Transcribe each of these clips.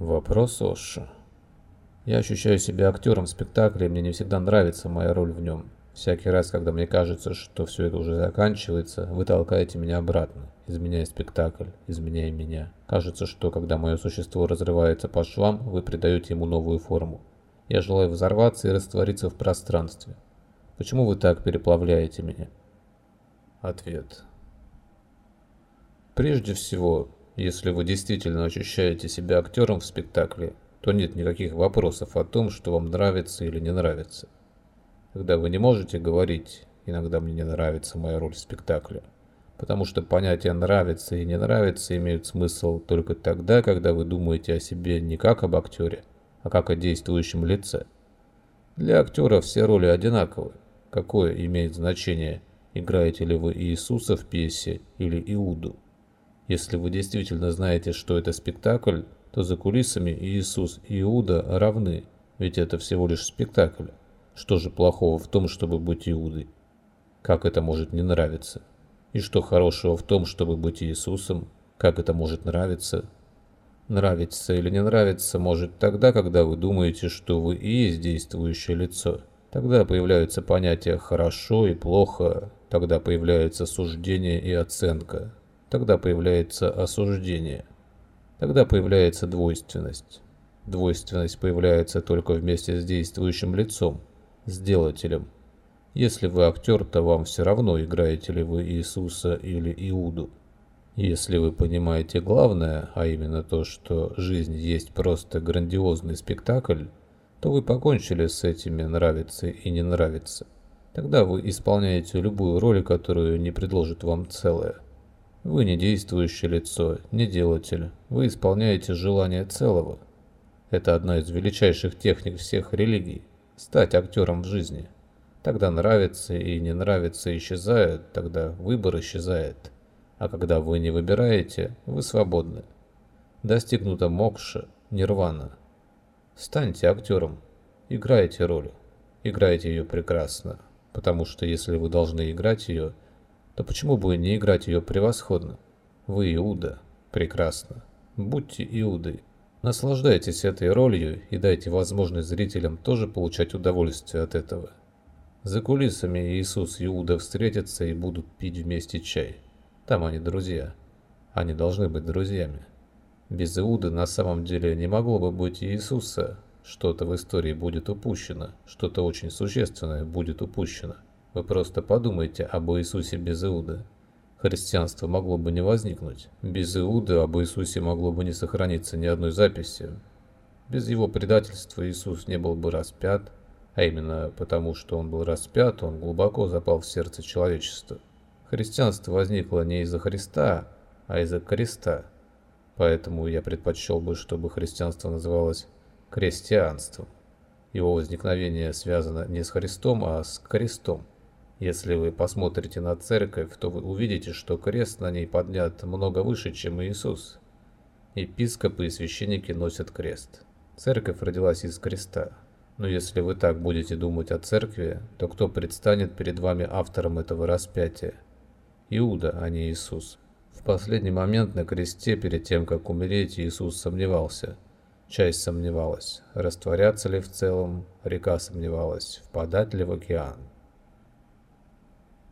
Вопрос Оши. Я ощущаю себя актером в спектакле, и мне не всегда нравится моя роль в нем. Всякий раз, когда мне кажется, что все это уже заканчивается, вы толкаете меня обратно, изменяя спектакль, изменяя меня. Кажется, что когда мое существо разрывается по швам, вы придаете ему новую форму. Я желаю взорваться и раствориться в пространстве. Почему вы так переплавляете меня? Ответ. Прежде всего, если вы действительно ощущаете себя актером в спектакле, то нет никаких вопросов о том, что вам нравится или не нравится. Когда вы не можете говорить «иногда мне не нравится моя роль в спектакле», потому что понятия «нравится» и «не нравится» имеют смысл только тогда, когда вы думаете о себе не как об актере, а как о действующем лице. Для актера все роли одинаковы. Какое имеет значение, играете ли вы Иисуса в пьесе или Иуду? Если вы действительно знаете, что это спектакль, то за кулисами Иисус и Иуда равны, ведь это всего лишь спектакль. Что же плохого в том, чтобы быть Иудой? Как это может не нравиться? И что хорошего в том, чтобы быть Иисусом? Как это может нравиться? Нравится или не нравится может тогда, когда вы думаете, что вы и есть действующее лицо. Тогда появляются понятия «хорошо» и «плохо», тогда появляется суждение и оценка, тогда появляется осуждение. Тогда появляется двойственность. Двойственность появляется только вместе с действующим лицом, сделателем. Если вы актер, то вам все равно, играете ли вы Иисуса или Иуду. Если вы понимаете главное, а именно то, что жизнь есть просто грандиозный спектакль, то вы покончили с этими нравится и не нравится. Тогда вы исполняете любую роль, которую не предложит вам целое. Вы не действующее лицо, не делатель. Вы исполняете желание целого. Это одна из величайших техник всех религий – стать актером в жизни. Тогда нравится и не нравится исчезают, тогда выбор исчезает. А когда вы не выбираете, вы свободны. Достигнута мокша, нирвана. Станьте актером, играйте роль, играйте ее прекрасно, потому что если вы должны играть ее – то почему бы не играть ее превосходно? Вы Иуда. Прекрасно. Будьте Иудой. Наслаждайтесь этой ролью и дайте возможность зрителям тоже получать удовольствие от этого. За кулисами Иисус и Иуда встретятся и будут пить вместе чай. Там они друзья. Они должны быть друзьями. Без Иуды на самом деле не могло бы быть Иисуса. Что-то в истории будет упущено, что-то очень существенное будет упущено. Вы просто подумайте об Иисусе без Иуды. Христианство могло бы не возникнуть. Без Иуды об Иисусе могло бы не сохраниться ни одной записи. Без его предательства Иисус не был бы распят, а именно потому, что он был распят, он глубоко запал в сердце человечества. Христианство возникло не из-за Христа, а из-за креста. Поэтому я предпочел бы, чтобы христианство называлось крестьянством. Его возникновение связано не с Христом, а с крестом. Если вы посмотрите на церковь, то вы увидите, что крест на ней поднят много выше, чем Иисус. Епископы и священники носят крест. Церковь родилась из креста. Но если вы так будете думать о церкви, то кто предстанет перед вами автором этого распятия? Иуда, а не Иисус. В последний момент на кресте, перед тем, как умереть, Иисус сомневался. Часть сомневалась, растворяться ли в целом, река сомневалась, впадать ли в океан.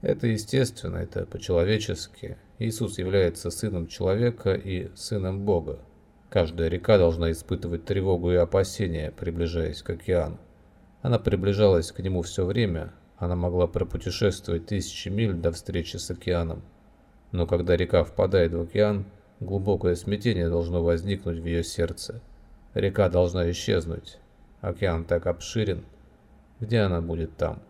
Это естественно, это по-человечески. Иисус является сыном человека и сыном Бога. Каждая река должна испытывать тревогу и опасения, приближаясь к океану. Она приближалась к нему все время, она могла пропутешествовать тысячи миль до встречи с океаном. Но когда река впадает в океан, глубокое смятение должно возникнуть в ее сердце. Река должна исчезнуть. Океан так обширен. Где она будет там?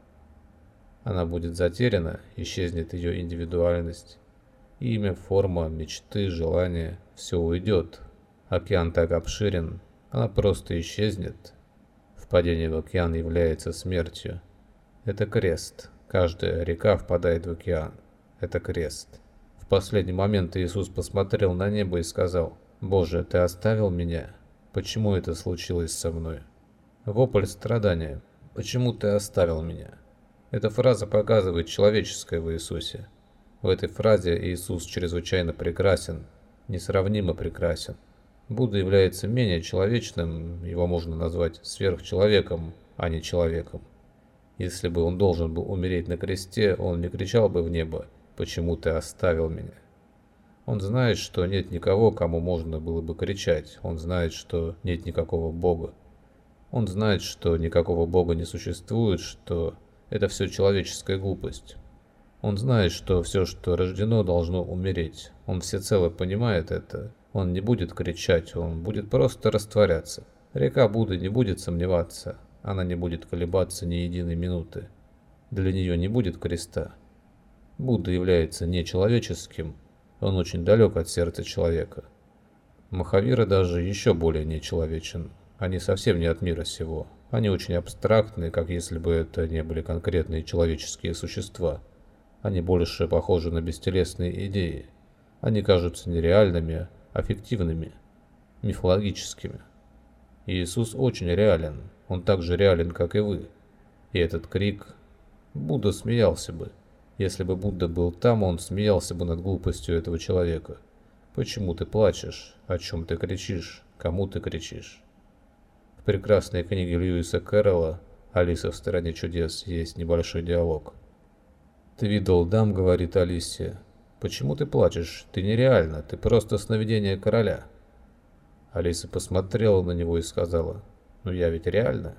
Она будет затеряна, исчезнет ее индивидуальность. Имя, форма, мечты, желания – все уйдет. Океан так обширен, она просто исчезнет. Впадение в океан является смертью. Это крест. Каждая река впадает в океан. Это крест. В последний момент Иисус посмотрел на небо и сказал, «Боже, Ты оставил меня? Почему это случилось со мной?» Вопль страдания. «Почему Ты оставил меня?» Эта фраза показывает человеческое в Иисусе. В этой фразе Иисус чрезвычайно прекрасен, несравнимо прекрасен. Будда является менее человечным, его можно назвать сверхчеловеком, а не человеком. Если бы он должен был умереть на кресте, он не кричал бы в небо «Почему ты оставил меня?». Он знает, что нет никого, кому можно было бы кричать. Он знает, что нет никакого Бога. Он знает, что никакого Бога не существует, что это все человеческая глупость. Он знает, что все, что рождено, должно умереть. Он всецело понимает это. Он не будет кричать, он будет просто растворяться. Река Будды не будет сомневаться, она не будет колебаться ни единой минуты. Для нее не будет креста. Будда является нечеловеческим, он очень далек от сердца человека. Махавира даже еще более нечеловечен. Они совсем не от мира сего. Они очень абстрактны, как если бы это не были конкретные человеческие существа. Они больше похожи на бестелесные идеи. Они кажутся нереальными, аффективными, мифологическими. Иисус очень реален, он так же реален, как и вы. И этот крик... Будда смеялся бы. Если бы Будда был там, он смеялся бы над глупостью этого человека. Почему ты плачешь? О чем ты кричишь? Кому ты кричишь? Прекрасной книге Льюиса Кэрролла «Алиса в стороне чудес» есть небольшой диалог. «Ты видел дам, — говорит Алисия, Почему ты плачешь? Ты нереально, ты просто сновидение короля. Алиса посмотрела на него и сказала, ну я ведь реально.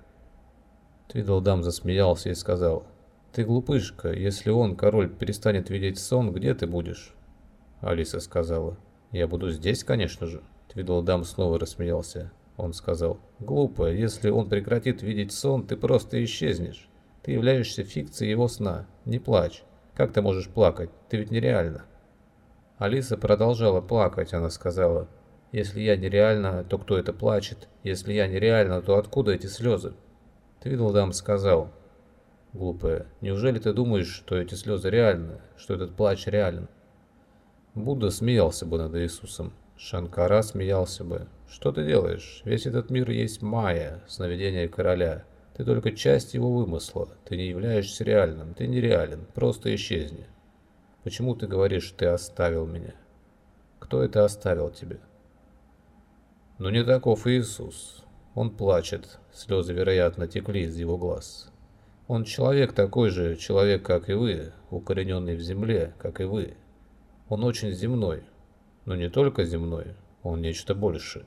Твидлдам засмеялся и сказал, ты глупышка, если он, король, перестанет видеть сон, где ты будешь? Алиса сказала, я буду здесь, конечно же. Твидлдам снова рассмеялся. Он сказал, глупо, если он прекратит видеть сон, ты просто исчезнешь. Ты являешься фикцией его сна. Не плачь. Как ты можешь плакать? Ты ведь нереально. Алиса продолжала плакать, она сказала, «Если я нереально, то кто это плачет? Если я нереально, то откуда эти слезы?» Твидлдам сказал, «Глупая, неужели ты думаешь, что эти слезы реальны, что этот плач реален?» Будда смеялся бы над Иисусом, Шанкара смеялся бы. «Что ты делаешь? Весь этот мир есть майя, сновидение короля. Ты только часть его вымысла, ты не являешься реальным, ты нереален, просто исчезни». Почему ты говоришь, ты оставил меня? Кто это оставил тебе? Но не таков Иисус. Он плачет, слезы, вероятно, текли из его глаз. Он человек такой же, человек, как и вы, укорененный в земле, как и вы. Он очень земной, но не только земной, он нечто большее.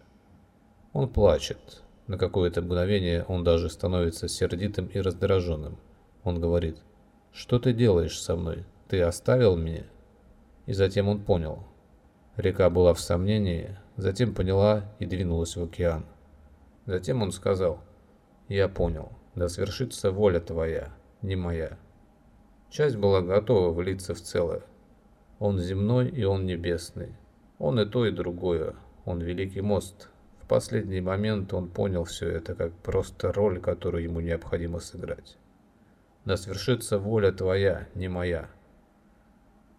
Он плачет. На какое-то мгновение он даже становится сердитым и раздраженным. Он говорит, «Что ты делаешь со мной? ты оставил меня?» И затем он понял. Река была в сомнении, затем поняла и двинулась в океан. Затем он сказал, «Я понял, да свершится воля твоя, не моя». Часть была готова влиться в целое. Он земной и он небесный. Он и то, и другое. Он великий мост. В последний момент он понял все это как просто роль, которую ему необходимо сыграть. Да свершится воля твоя, не моя.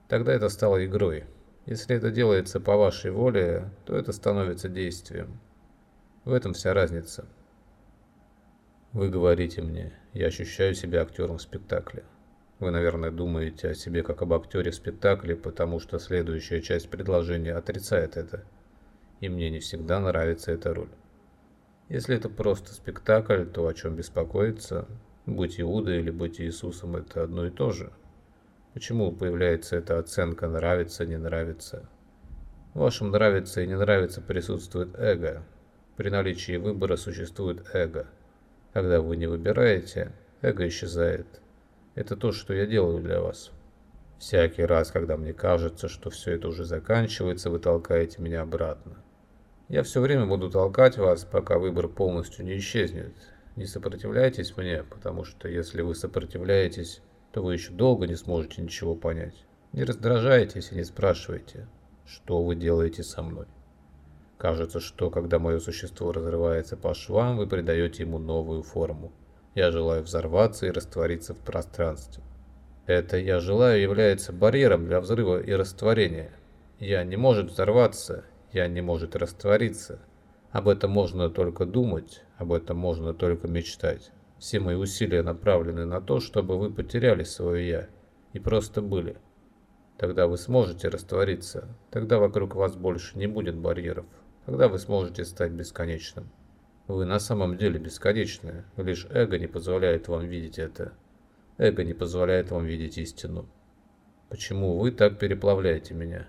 Тогда это стало игрой. Если это делается по вашей воле, то это становится действием. В этом вся разница. Вы говорите мне, я ощущаю себя актером в спектакле. Вы, наверное, думаете о себе как об актере в спектакле, потому что следующая часть предложения отрицает это. И мне не всегда нравится эта роль. Если это просто спектакль, то о чем беспокоиться? Быть Иудой или быть Иисусом – это одно и то же – Почему появляется эта оценка «нравится», «не нравится»? В вашем «нравится» и «не нравится» присутствует эго. При наличии выбора существует эго. Когда вы не выбираете, эго исчезает. Это то, что я делаю для вас. Всякий раз, когда мне кажется, что все это уже заканчивается, вы толкаете меня обратно. Я все время буду толкать вас, пока выбор полностью не исчезнет. Не сопротивляйтесь мне, потому что если вы сопротивляетесь, то вы еще долго не сможете ничего понять. Не раздражайтесь и не спрашивайте, что вы делаете со мной. Кажется, что когда мое существо разрывается по швам, вы придаете ему новую форму. Я желаю взорваться и раствориться в пространстве. Это «я желаю» является барьером для взрыва и растворения. «Я» не может взорваться, «я» не может раствориться. Об этом можно только думать, об этом можно только мечтать. Все мои усилия направлены на то, чтобы вы потеряли свое «я» и просто были. Тогда вы сможете раствориться, тогда вокруг вас больше не будет барьеров. Тогда вы сможете стать бесконечным. Вы на самом деле бесконечны, лишь эго не позволяет вам видеть это. Эго не позволяет вам видеть истину. Почему вы так переплавляете меня?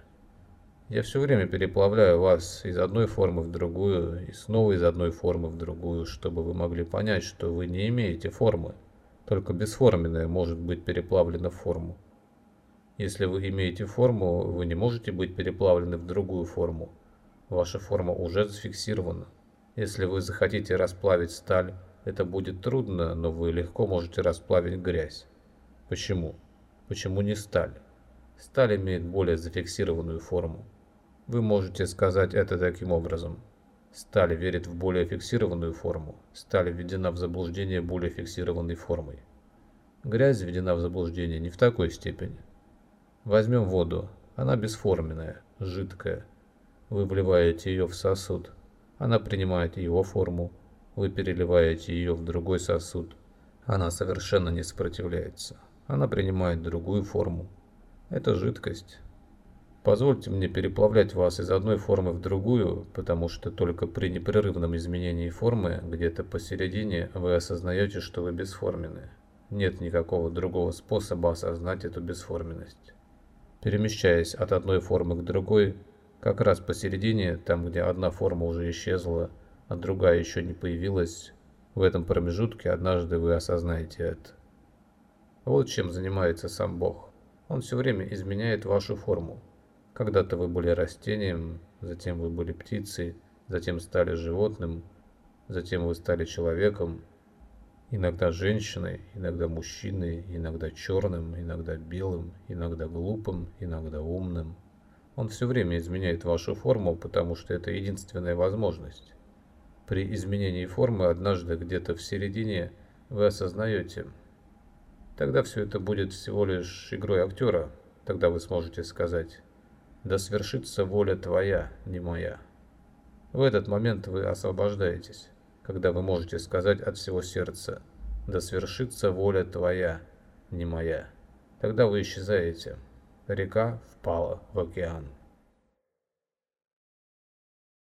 Я все время переплавляю вас из одной формы в другую и снова из одной формы в другую, чтобы вы могли понять, что вы не имеете формы. Только бесформенное может быть переплавлено в форму. Если вы имеете форму, вы не можете быть переплавлены в другую форму. Ваша форма уже зафиксирована. Если вы захотите расплавить сталь, это будет трудно, но вы легко можете расплавить грязь. Почему? Почему не сталь? Сталь имеет более зафиксированную форму. Вы можете сказать это таким образом. Сталь верит в более фиксированную форму. Сталь введена в заблуждение более фиксированной формой. Грязь введена в заблуждение не в такой степени. Возьмем воду. Она бесформенная, жидкая. Вы вливаете ее в сосуд. Она принимает его форму. Вы переливаете ее в другой сосуд. Она совершенно не сопротивляется. Она принимает другую форму. Это жидкость. Позвольте мне переплавлять вас из одной формы в другую, потому что только при непрерывном изменении формы, где-то посередине, вы осознаете, что вы бесформенны. Нет никакого другого способа осознать эту бесформенность. Перемещаясь от одной формы к другой, как раз посередине, там где одна форма уже исчезла, а другая еще не появилась, в этом промежутке однажды вы осознаете это. Вот чем занимается сам Бог. Он все время изменяет вашу форму. Когда-то вы были растением, затем вы были птицей, затем стали животным, затем вы стали человеком, иногда женщиной, иногда мужчиной, иногда черным, иногда белым, иногда глупым, иногда умным. Он все время изменяет вашу форму, потому что это единственная возможность. При изменении формы однажды где-то в середине вы осознаете, тогда все это будет всего лишь игрой актера, тогда вы сможете сказать «Да свершится воля твоя, не моя». В этот момент вы освобождаетесь когда вы можете сказать от всего сердца «Да свершится воля твоя, не моя». Тогда вы исчезаете. Река впала в океан.